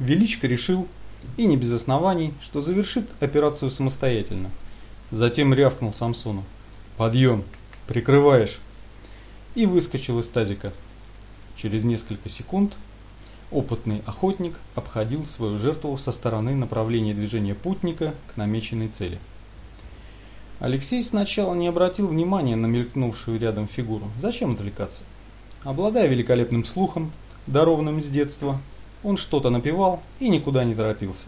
Величко решил, и не без оснований, что завершит операцию самостоятельно. Затем рявкнул Самсону. «Подъем! Прикрываешь!» И выскочил из тазика. Через несколько секунд опытный охотник обходил свою жертву со стороны направления движения путника к намеченной цели. Алексей сначала не обратил внимания на мелькнувшую рядом фигуру. Зачем отвлекаться? Обладая великолепным слухом, дарованным с детства, он что-то напевал и никуда не торопился.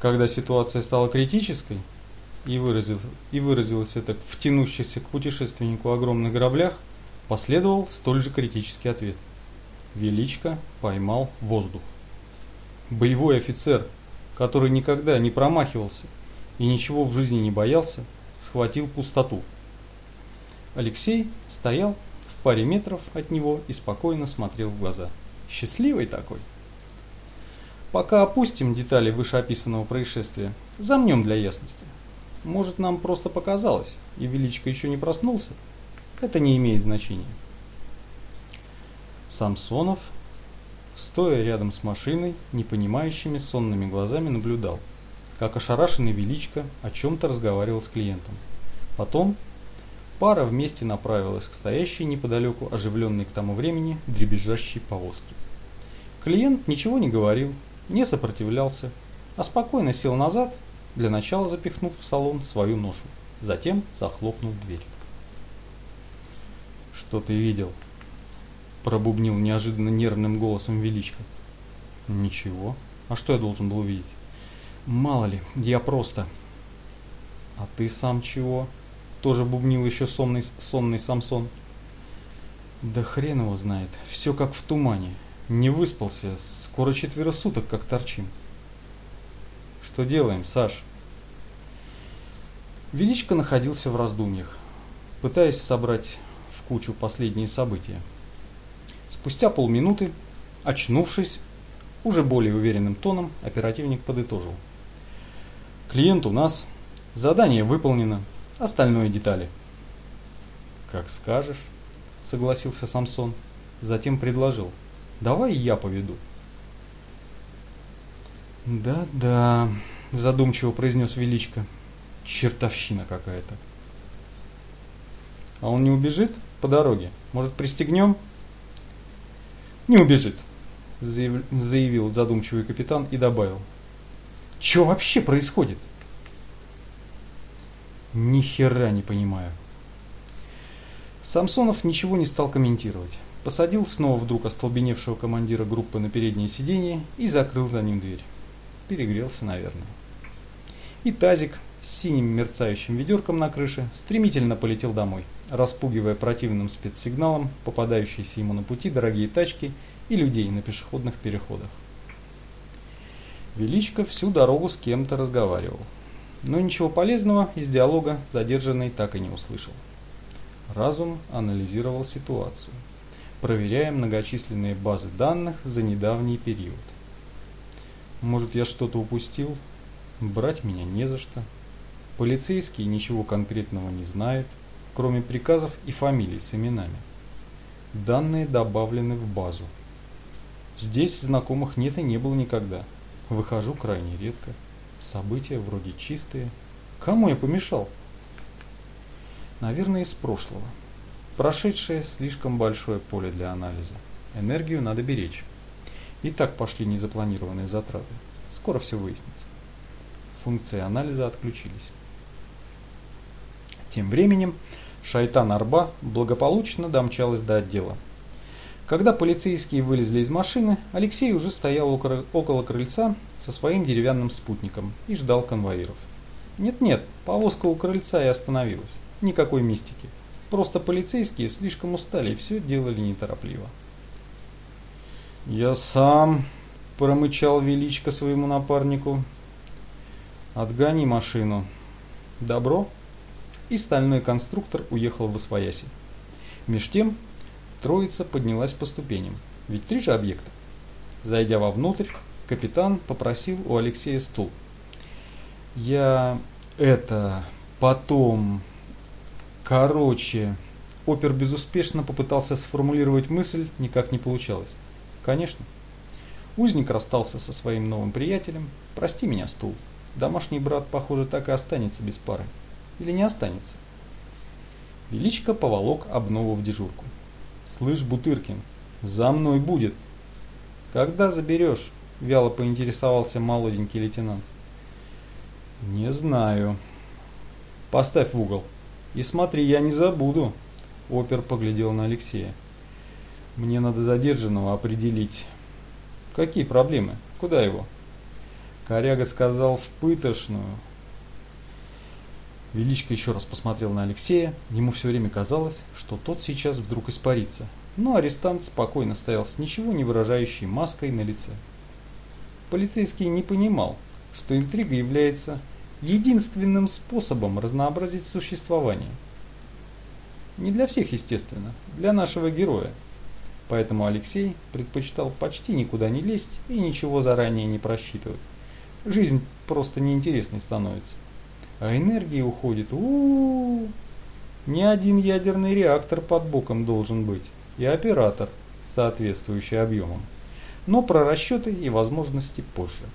Когда ситуация стала критической, и, выразил, и выразилось это в тянущихся к путешественнику огромных граблях, последовал столь же критический ответ. Величко поймал воздух. Боевой офицер, который никогда не промахивался и ничего в жизни не боялся, схватил пустоту. Алексей стоял в паре метров от него и спокойно смотрел в глаза. Счастливый такой. Пока опустим детали вышеописанного происшествия, замнем для ясности. Может, нам просто показалось, и Величко еще не проснулся? Это не имеет значения. Самсонов, стоя рядом с машиной, непонимающими сонными глазами наблюдал, как ошарашенный Величко о чем-то разговаривал с клиентом. Потом пара вместе направилась к стоящей неподалеку оживленной к тому времени дребезжащей повозке. Клиент ничего не говорил, не сопротивлялся, а спокойно сел назад, для начала запихнув в салон свою ношу, затем захлопнул дверь. «Что ты видел?» – пробубнил неожиданно нервным голосом Величко. «Ничего. А что я должен был увидеть?» «Мало ли, я просто...» «А ты сам чего?» – тоже бубнил еще сонный, сонный Самсон. «Да хрен его знает. Все как в тумане. Не выспался. Скоро четверо суток как торчим. Что делаем, Саш? Величко находился в раздумьях, пытаясь собрать в кучу последние события. Спустя полминуты, очнувшись, уже более уверенным тоном, оперативник подытожил. Клиент у нас, задание выполнено, остальное детали. Как скажешь, согласился Самсон, затем предложил. Давай я поведу. Да-да, задумчиво произнес Величко. Чертовщина какая-то. А он не убежит по дороге? Может, пристегнем? Не убежит, заявил задумчивый капитан и добавил. Что вообще происходит? Ни хера не понимаю. Самсонов ничего не стал комментировать посадил снова вдруг остолбеневшего командира группы на переднее сиденье и закрыл за ним дверь. Перегрелся, наверное. И тазик с синим мерцающим ведерком на крыше стремительно полетел домой, распугивая противным спецсигналом попадающиеся ему на пути дорогие тачки и людей на пешеходных переходах. Величко всю дорогу с кем-то разговаривал, но ничего полезного из диалога задержанный так и не услышал. Разум анализировал ситуацию проверяя многочисленные базы данных за недавний период. Может я что-то упустил? Брать меня не за что. Полицейские ничего конкретного не знают, кроме приказов и фамилий с именами. Данные добавлены в базу. Здесь знакомых нет и не было никогда. Выхожу крайне редко. События вроде чистые. Кому я помешал? Наверное, из прошлого. Прошедшее слишком большое поле для анализа. Энергию надо беречь. И так пошли незапланированные затраты. Скоро все выяснится. Функции анализа отключились. Тем временем Шайтан Арба благополучно домчалась до отдела. Когда полицейские вылезли из машины, Алексей уже стоял около крыльца со своим деревянным спутником и ждал конвоиров. Нет-нет, повозка у крыльца и остановилась. Никакой мистики. Просто полицейские слишком устали и все делали неторопливо. «Я сам», – промычал Величко своему напарнику. «Отгони машину». «Добро?» И стальной конструктор уехал в Освояси. Меж тем троица поднялась по ступеням, ведь три же объекта. Зайдя вовнутрь, капитан попросил у Алексея стул. «Я это потом Короче, опер безуспешно попытался сформулировать мысль, никак не получалось. Конечно. Узник расстался со своим новым приятелем. Прости меня, стул. Домашний брат, похоже, так и останется без пары. Или не останется? Величко поволок обнову в дежурку. «Слышь, Бутыркин, за мной будет!» «Когда заберешь?» – вяло поинтересовался молоденький лейтенант. «Не знаю». «Поставь в угол. И смотри, я не забуду!» Опер поглядел на Алексея. «Мне надо задержанного определить». «Какие проблемы? Куда его?» Коряга сказал в пытошную. Величко еще раз посмотрел на Алексея. Ему все время казалось, что тот сейчас вдруг испарится. Но арестант спокойно стоял с ничего не выражающей маской на лице. Полицейский не понимал, что интрига является единственным способом разнообразить существование. Не для всех, естественно, для нашего героя. Поэтому Алексей предпочитал почти никуда не лезть и ничего заранее не просчитывать. Жизнь просто неинтересной становится. А энергии уходит. У, -у, у Не один ядерный реактор под боком должен быть. И оператор, соответствующий объемам. Но про расчеты и возможности позже.